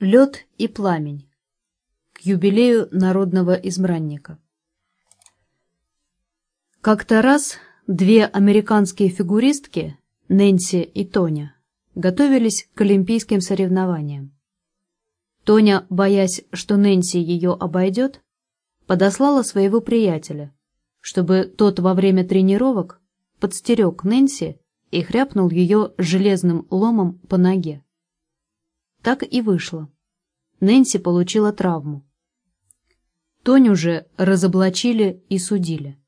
Лед и пламень. К юбилею народного избранника. Как-то раз две американские фигуристки, Нэнси и Тоня, готовились к олимпийским соревнованиям. Тоня, боясь, что Нэнси ее обойдет, подослала своего приятеля, чтобы тот во время тренировок подстерег Нэнси и хряпнул ее железным ломом по ноге. Так и вышло. Нэнси получила травму. Тоню же разоблачили и судили.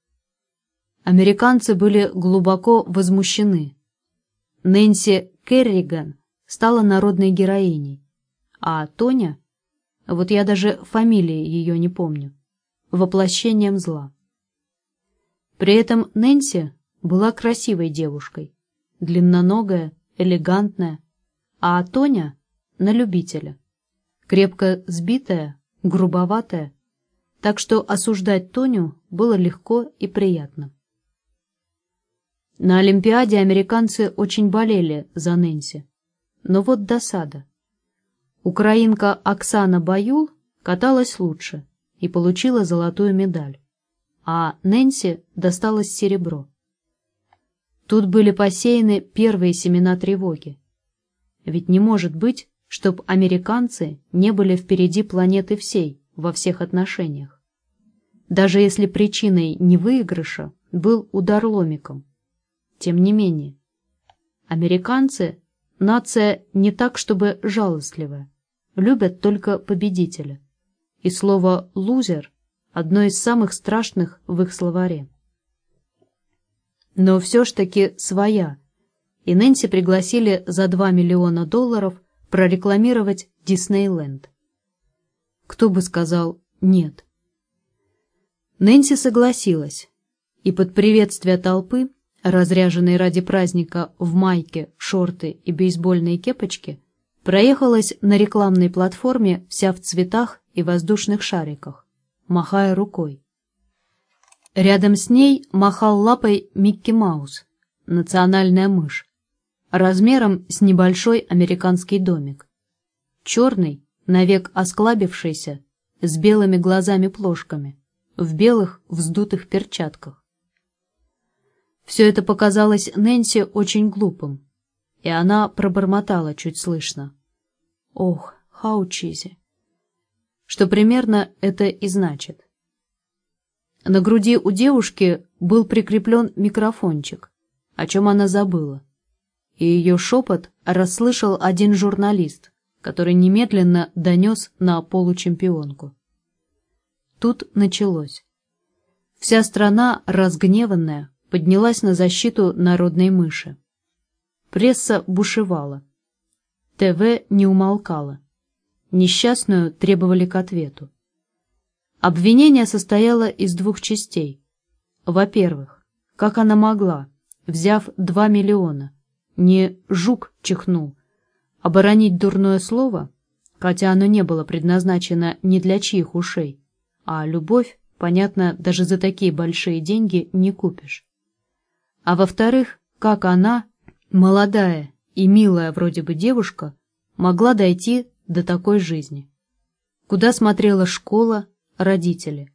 Американцы были глубоко возмущены. Нэнси Керриган стала народной героиней, а Тоня, вот я даже фамилии ее не помню, воплощением зла. При этом Нэнси была красивой девушкой, длинноногая, элегантная, а Тоня на любителя. Крепко сбитая, грубоватая, так что осуждать Тоню было легко и приятно. На Олимпиаде американцы очень болели за Нэнси. Но вот досада. Украинка Оксана Баюл каталась лучше и получила золотую медаль, а Нэнси досталось серебро. Тут были посеяны первые семена тревоги. Ведь не может быть, чтоб американцы не были впереди планеты всей во всех отношениях. Даже если причиной не выигрыша был удар ломиком. Тем не менее, американцы – нация не так, чтобы жалостливая, любят только победителя. И слово «лузер» – одно из самых страшных в их словаре. Но все ж таки своя, и Нэнси пригласили за 2 миллиона долларов – прорекламировать Диснейленд. Кто бы сказал «нет». Нэнси согласилась, и под приветствие толпы, разряженной ради праздника в майке, шорты и бейсбольные кепочки, проехалась на рекламной платформе вся в цветах и воздушных шариках, махая рукой. Рядом с ней махал лапой Микки Маус, национальная мышь, размером с небольшой американский домик. Черный, навек осклабившийся, с белыми глазами-плошками, в белых вздутых перчатках. Все это показалось Нэнси очень глупым, и она пробормотала чуть слышно. «Ох, хаучизи!» Что примерно это и значит. На груди у девушки был прикреплен микрофончик, о чем она забыла и ее шепот расслышал один журналист, который немедленно донес на получемпионку. Тут началось. Вся страна, разгневанная, поднялась на защиту народной мыши. Пресса бушевала. ТВ не умолкало. Несчастную требовали к ответу. Обвинение состояло из двух частей. Во-первых, как она могла, взяв 2 миллиона, не «жук чихнул». Оборонить дурное слово, хотя оно не было предназначено ни для чьих ушей, а любовь, понятно, даже за такие большие деньги не купишь. А во-вторых, как она, молодая и милая вроде бы девушка, могла дойти до такой жизни? Куда смотрела школа, родители?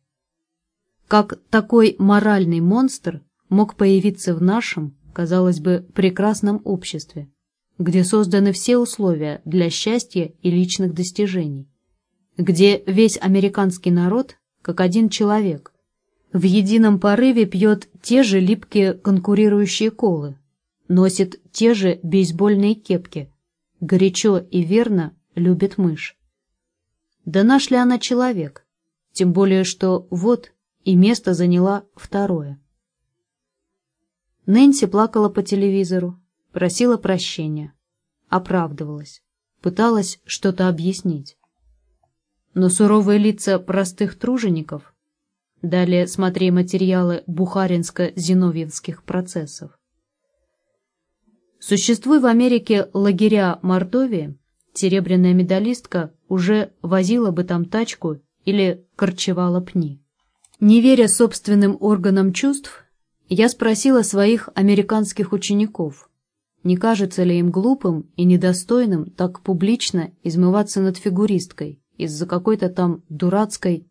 Как такой моральный монстр мог появиться в нашем, казалось бы, прекрасном обществе, где созданы все условия для счастья и личных достижений, где весь американский народ, как один человек, в едином порыве пьет те же липкие конкурирующие колы, носит те же бейсбольные кепки, горячо и верно любит мышь. Да наш ли она человек? Тем более, что вот и место заняла второе. Нэнси плакала по телевизору, просила прощения, оправдывалась, пыталась что-то объяснить. Но суровые лица простых тружеников, далее смотри материалы бухаринско-зиновьевских процессов. Существуя в Америке лагеря Мордовии, серебряная медалистка уже возила бы там тачку или корчевала пни. Не веря собственным органам чувств, я спросила своих американских учеников, не кажется ли им глупым и недостойным так публично измываться над фигуристкой из-за какой-то там дурацкой...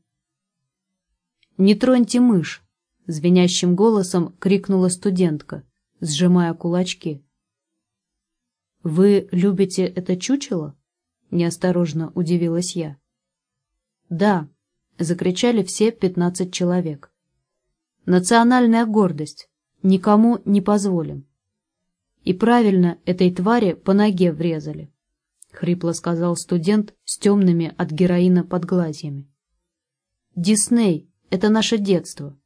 «Не троньте мышь!» — звенящим голосом крикнула студентка, сжимая кулачки. «Вы любите это чучело?» — неосторожно удивилась я. «Да», — закричали все пятнадцать человек. «Национальная гордость. Никому не позволим». «И правильно этой твари по ноге врезали», — хрипло сказал студент с темными от героина подглазьями. «Дисней — это наше детство».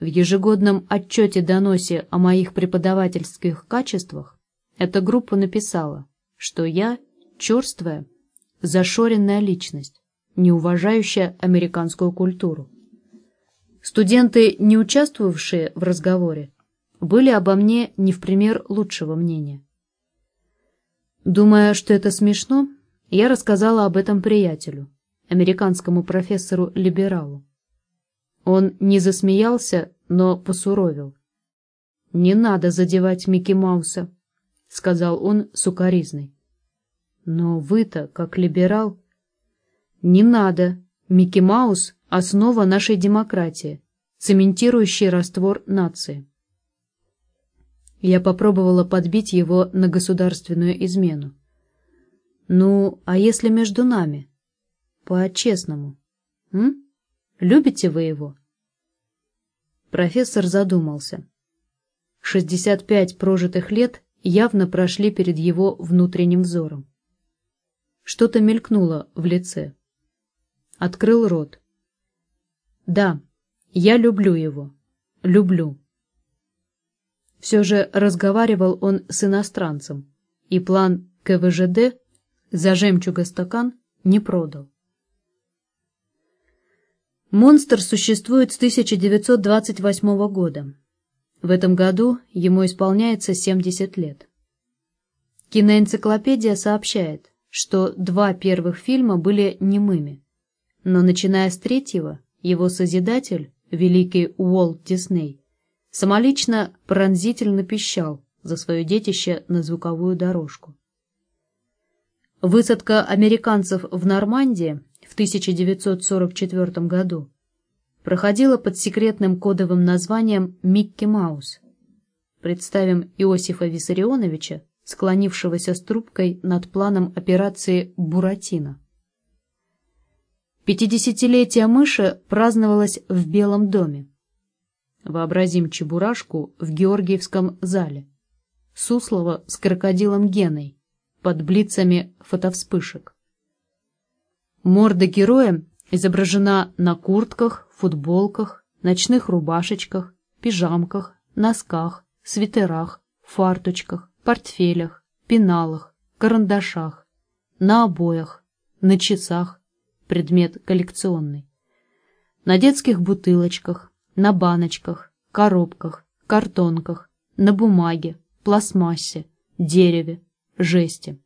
В ежегодном отчете-доносе о моих преподавательских качествах эта группа написала, что я черствая, зашоренная личность, не уважающая американскую культуру. Студенты, не участвовавшие в разговоре, были обо мне не в пример лучшего мнения. Думая, что это смешно, я рассказала об этом приятелю, американскому профессору-либералу. Он не засмеялся, но посуровил. «Не надо задевать Микки Мауса», — сказал он сукоризной. «Но вы-то, как либерал...» «Не надо. Микки Маус — основа нашей демократии, цементирующий раствор нации». Я попробовала подбить его на государственную измену. «Ну, а если между нами? По-честному. М? Любите вы его?» Профессор задумался. Шестьдесят пять прожитых лет явно прошли перед его внутренним взором. Что-то мелькнуло в лице. Открыл рот. «Да, я люблю его. Люблю». Все же разговаривал он с иностранцем, и план КВЖД за жемчуга-стакан не продал. Монстр существует с 1928 года. В этом году ему исполняется 70 лет. Киноэнциклопедия сообщает, что два первых фильма были немыми, но начиная с третьего, его созидатель, великий Уолт Дисней, самолично пронзительно пищал за свое детище на звуковую дорожку. Высадка американцев в Нормандии в 1944 году проходила под секретным кодовым названием «Микки Маус». Представим Иосифа Виссарионовича, склонившегося с трубкой над планом операции «Буратино». Пятидесятилетие мыши праздновалось в Белом доме. Вообразим Чебурашку в Георгиевском зале. Суслова с крокодилом Геной, под блицами фотовспышек. Морда героя изображена на куртках, футболках, ночных рубашечках, пижамках, носках, свитерах, фарточках, портфелях, пеналах, карандашах, на обоях, на часах, предмет коллекционный, на детских бутылочках, на баночках, коробках, картонках, на бумаге, пластмассе, дереве, жести.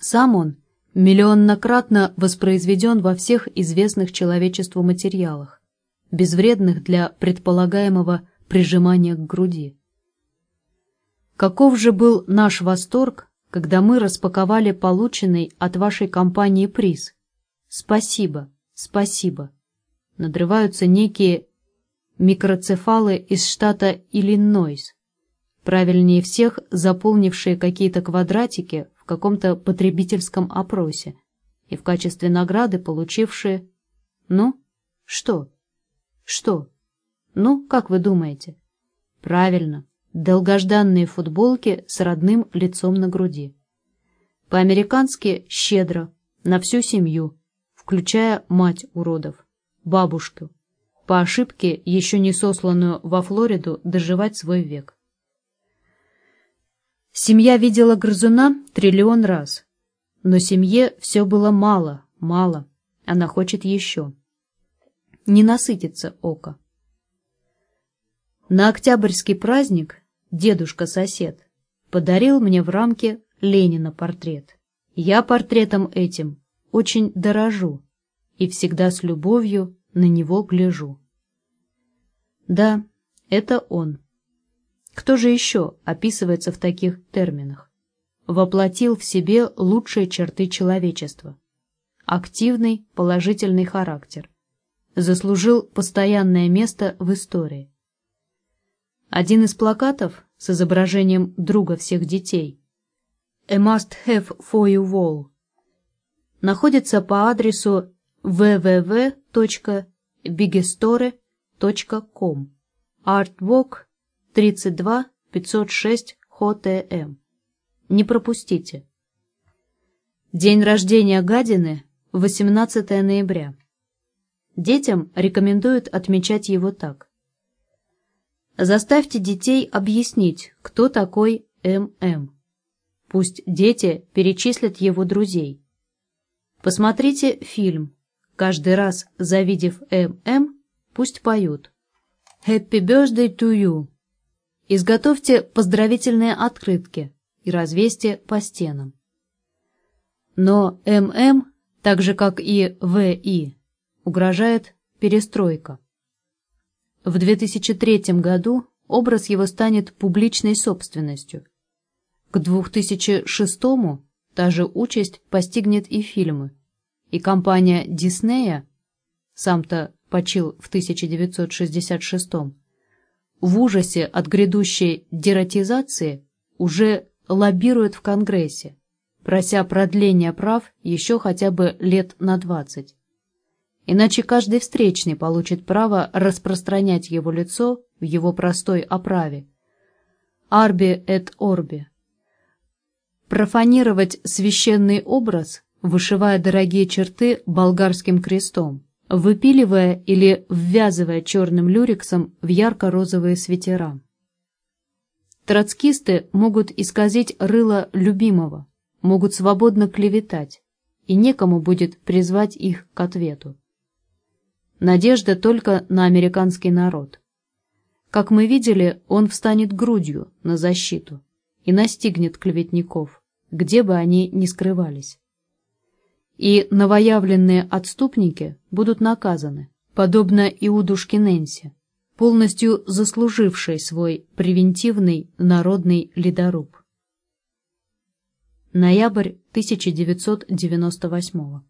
Сам он – миллионнократно воспроизведен во всех известных человечеству материалах, безвредных для предполагаемого прижимания к груди. Каков же был наш восторг, когда мы распаковали полученный от вашей компании приз? Спасибо, спасибо. Надрываются некие микроцефалы из штата Иллинойс, правильнее всех заполнившие какие-то квадратики каком-то потребительском опросе и в качестве награды получившие... Ну, что? Что? Ну, как вы думаете? Правильно, долгожданные футболки с родным лицом на груди. По-американски щедро, на всю семью, включая мать уродов, бабушку, по ошибке еще не сосланную во Флориду доживать свой век. Семья видела грызуна триллион раз. Но семье все было мало, мало. Она хочет еще. Не насытится око. На октябрьский праздник дедушка-сосед подарил мне в рамке Ленина портрет. Я портретом этим очень дорожу и всегда с любовью на него гляжу. Да, это он. Кто же еще описывается в таких терминах? Воплотил в себе лучшие черты человечества. Активный, положительный характер. Заслужил постоянное место в истории. Один из плакатов с изображением друга всех детей «A must have for you all» находится по адресу www.bigestore.com Artwork 32 506 ХТМ. Не пропустите. День рождения гадины 18 ноября. Детям рекомендуют отмечать его так. Заставьте детей объяснить, кто такой ММ. Пусть дети перечислят его друзей. Посмотрите фильм. Каждый раз, завидев ММ, пусть поют. Happy birthday to you. Изготовьте поздравительные открытки и развесьте по стенам. Но ММ, так же как и ВИ, угрожает перестройка. В 2003 году образ его станет публичной собственностью. К 2006 та же участь постигнет и фильмы. И компания Диснея, сам-то почил в 1966 в ужасе от грядущей дератизации уже лоббирует в Конгрессе, прося продления прав еще хотя бы лет на 20 иначе каждый встречный получит право распространять его лицо в его простой оправе. Арби эт орби. Профанировать священный образ, вышивая дорогие черты болгарским крестом, выпиливая или ввязывая черным люрексом в ярко-розовые свитера. Троцкисты могут исказить рыло любимого, могут свободно клеветать, и некому будет призвать их к ответу. Надежда только на американский народ. Как мы видели, он встанет грудью на защиту и настигнет клеветников, где бы они ни скрывались. И новоявленные отступники будут наказаны, подобно Иудушке Нэнси, полностью заслужившей свой превентивный народный ледоруб. Ноябрь 1998